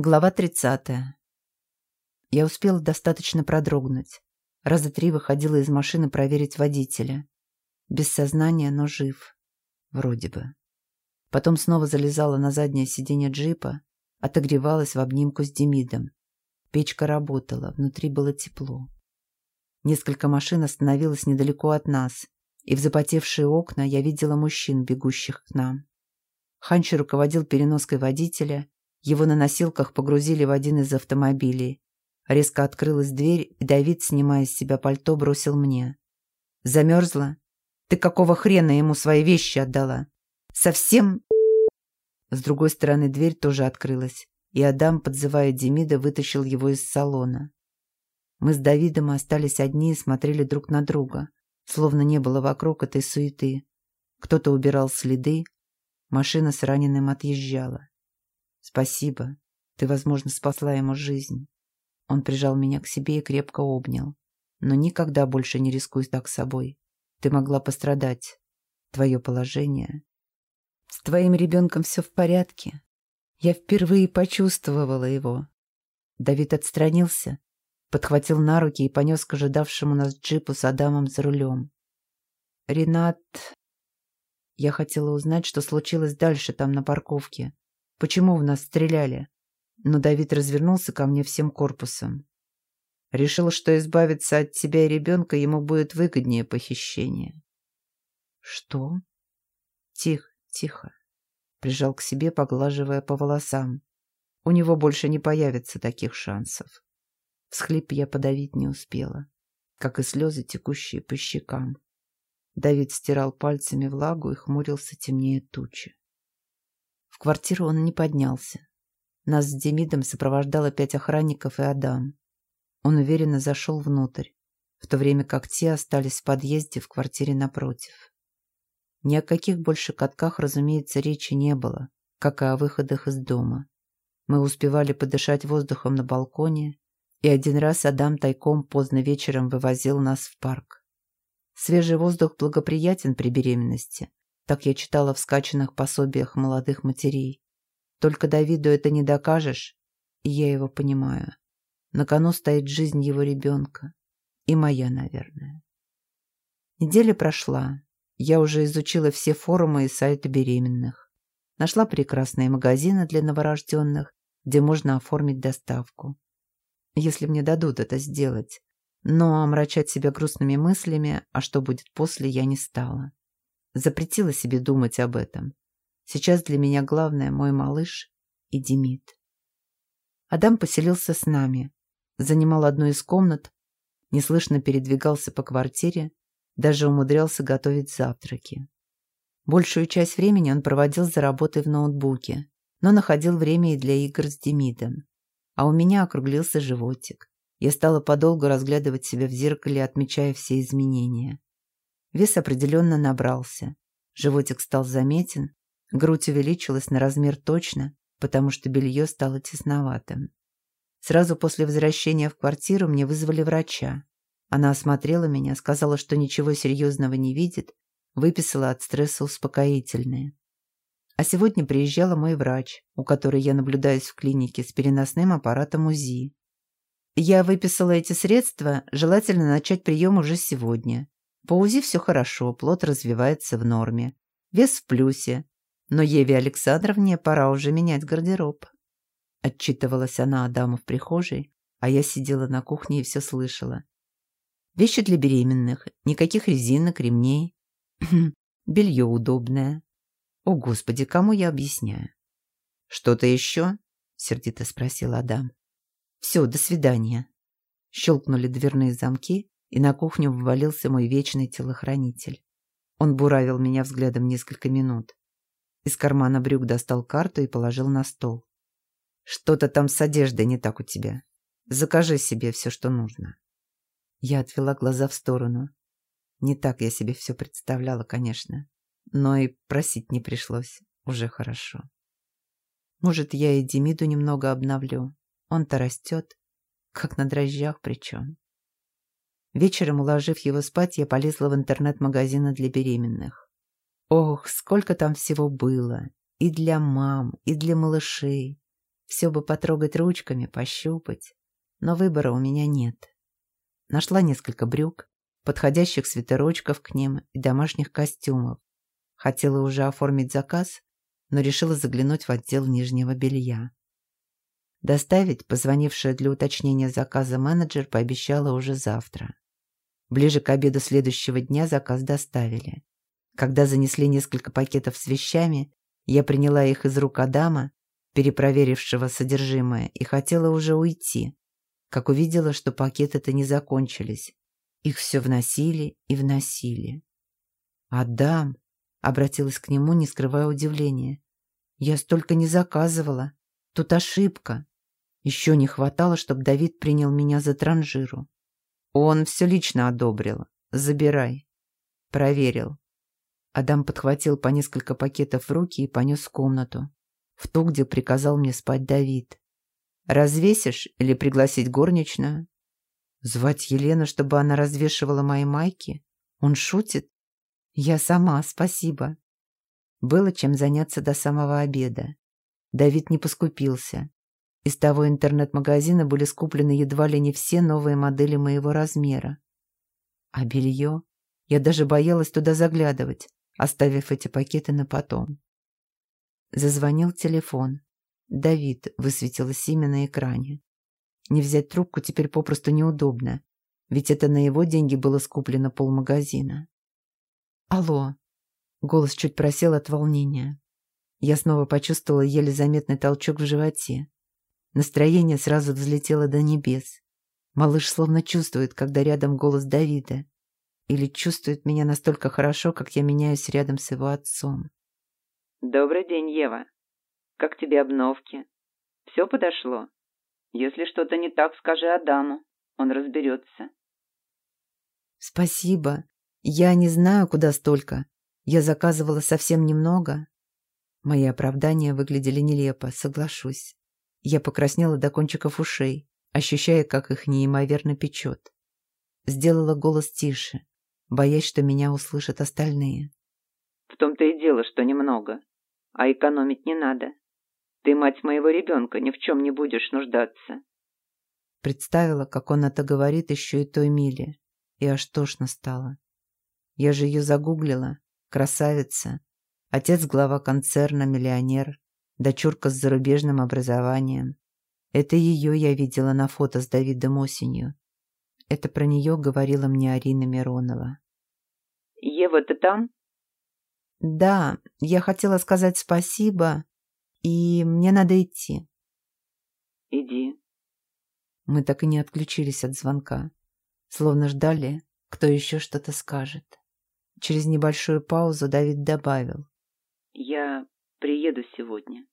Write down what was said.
Глава 30. Я успела достаточно продрогнуть. Раза три выходила из машины проверить водителя. Без сознания, но жив. Вроде бы. Потом снова залезала на заднее сиденье джипа, отогревалась в обнимку с Демидом. Печка работала, внутри было тепло. Несколько машин остановилось недалеко от нас, и в запотевшие окна я видела мужчин, бегущих к нам. Ханчи руководил переноской водителя, его на носилках погрузили в один из автомобилей. Резко открылась дверь, и Давид, снимая с себя пальто, бросил мне. «Замерзла? Ты какого хрена ему свои вещи отдала? Совсем...» С другой стороны дверь тоже открылась, и Адам, подзывая Демида, вытащил его из салона. Мы с Давидом остались одни и смотрели друг на друга, словно не было вокруг этой суеты. Кто-то убирал следы, машина с раненым отъезжала. «Спасибо. Ты, возможно, спасла ему жизнь». Он прижал меня к себе и крепко обнял. «Но никогда больше не рискуй так собой. Ты могла пострадать. Твое положение...» «С твоим ребенком все в порядке. Я впервые почувствовала его». Давид отстранился, подхватил на руки и понес к ожидавшему нас джипу с Адамом за рулем. «Ренат...» Я хотела узнать, что случилось дальше там на парковке. Почему в нас стреляли? Но Давид развернулся ко мне всем корпусом. Решил, что избавиться от тебя и ребенка ему будет выгоднее похищение. Что? Тихо, тихо. Прижал к себе, поглаживая по волосам. У него больше не появится таких шансов. Всхлип я подавить не успела, как и слезы, текущие по щекам. Давид стирал пальцами влагу и хмурился темнее тучи. В квартиру он не поднялся. Нас с Демидом сопровождало пять охранников и Адам. Он уверенно зашел внутрь, в то время как те остались в подъезде в квартире напротив. Ни о каких больше катках, разумеется, речи не было, как и о выходах из дома. Мы успевали подышать воздухом на балконе, и один раз Адам тайком поздно вечером вывозил нас в парк. Свежий воздух благоприятен при беременности, так я читала в скачанных пособиях молодых матерей. Только Давиду это не докажешь, и я его понимаю. На кону стоит жизнь его ребенка. И моя, наверное. Неделя прошла. Я уже изучила все форумы и сайты беременных. Нашла прекрасные магазины для новорожденных, где можно оформить доставку. Если мне дадут это сделать. Но омрачать себя грустными мыслями, а что будет после, я не стала. Запретила себе думать об этом. Сейчас для меня главное мой малыш и Демид. Адам поселился с нами, занимал одну из комнат, неслышно передвигался по квартире, даже умудрялся готовить завтраки. Большую часть времени он проводил за работой в ноутбуке, но находил время и для игр с Демидом. А у меня округлился животик. Я стала подолгу разглядывать себя в зеркале, отмечая все изменения. Вес определенно набрался. Животик стал заметен, грудь увеличилась на размер точно, потому что белье стало тесноватым. Сразу после возвращения в квартиру мне вызвали врача. Она осмотрела меня, сказала, что ничего серьезного не видит, выписала от стресса успокоительные. А сегодня приезжала мой врач, у которой я наблюдаюсь в клинике с переносным аппаратом УЗИ. Я выписала эти средства, желательно начать прием уже сегодня. По УЗИ все хорошо, плод развивается в норме. Вес в плюсе. Но Еве Александровне пора уже менять гардероб. Отчитывалась она Адаму в прихожей, а я сидела на кухне и все слышала. Вещи для беременных, никаких резинок, ремней. Белье удобное. О, Господи, кому я объясняю? Что-то еще? Сердито спросил Адам. Все, до свидания. Щелкнули дверные замки, и на кухню ввалился мой вечный телохранитель. Он буравил меня взглядом несколько минут. Из кармана брюк достал карту и положил на стол. «Что-то там с одеждой не так у тебя. Закажи себе все, что нужно». Я отвела глаза в сторону. Не так я себе все представляла, конечно. Но и просить не пришлось. Уже хорошо. Может, я и Демиду немного обновлю. Он-то растет. Как на дрожжах причем. Вечером, уложив его спать, я полезла в интернет-магазины для беременных. Ох, сколько там всего было. И для мам, и для малышей. Все бы потрогать ручками, пощупать. Но выбора у меня нет. Нашла несколько брюк, подходящих свитерочков к ним и домашних костюмов. Хотела уже оформить заказ, но решила заглянуть в отдел нижнего белья. Доставить позвонившая для уточнения заказа менеджер пообещала уже завтра. Ближе к обеду следующего дня заказ доставили. Когда занесли несколько пакетов с вещами, я приняла их из рук Адама, перепроверившего содержимое, и хотела уже уйти, как увидела, что пакеты-то не закончились. Их все вносили и вносили. «Адам!» — обратилась к нему, не скрывая удивления. «Я столько не заказывала. Тут ошибка. Еще не хватало, чтобы Давид принял меня за транжиру. Он все лично одобрил. Забирай. Проверил. Адам подхватил по несколько пакетов в руки и понес в комнату. В ту, где приказал мне спать Давид. «Развесишь или пригласить горничную?» «Звать Елену, чтобы она развешивала мои майки? Он шутит?» «Я сама, спасибо». Было чем заняться до самого обеда. Давид не поскупился. Из того интернет-магазина были скуплены едва ли не все новые модели моего размера. А белье? Я даже боялась туда заглядывать, оставив эти пакеты на потом. Зазвонил телефон. Давид высветилось имя на экране. Не взять трубку теперь попросту неудобно, ведь это на его деньги было скуплено полмагазина. «Алло!» Голос чуть просел от волнения. Я снова почувствовала еле заметный толчок в животе. Настроение сразу взлетело до небес. Малыш словно чувствует, когда рядом голос Давида. Или чувствует меня настолько хорошо, как я меняюсь рядом с его отцом. «Добрый день, Ева. Как тебе обновки? Все подошло? Если что-то не так, скажи Адаму. Он разберется». «Спасибо. Я не знаю, куда столько. Я заказывала совсем немного». Мои оправдания выглядели нелепо, соглашусь. Я покраснела до кончиков ушей, ощущая, как их неимоверно печет. Сделала голос тише, боясь, что меня услышат остальные. «В том-то и дело, что немного. А экономить не надо. Ты мать моего ребенка, ни в чем не будешь нуждаться». Представила, как он это говорит еще и той Миле, и аж тошно стало. Я же ее загуглила. Красавица. Отец глава концерна, миллионер дочурка с зарубежным образованием. Это ее я видела на фото с Давидом осенью. Это про нее говорила мне Арина Миронова. «Ева, ты там?» «Да, я хотела сказать спасибо, и мне надо идти». «Иди». Мы так и не отключились от звонка, словно ждали, кто еще что-то скажет. Через небольшую паузу Давид добавил. «Я приеду сегодня».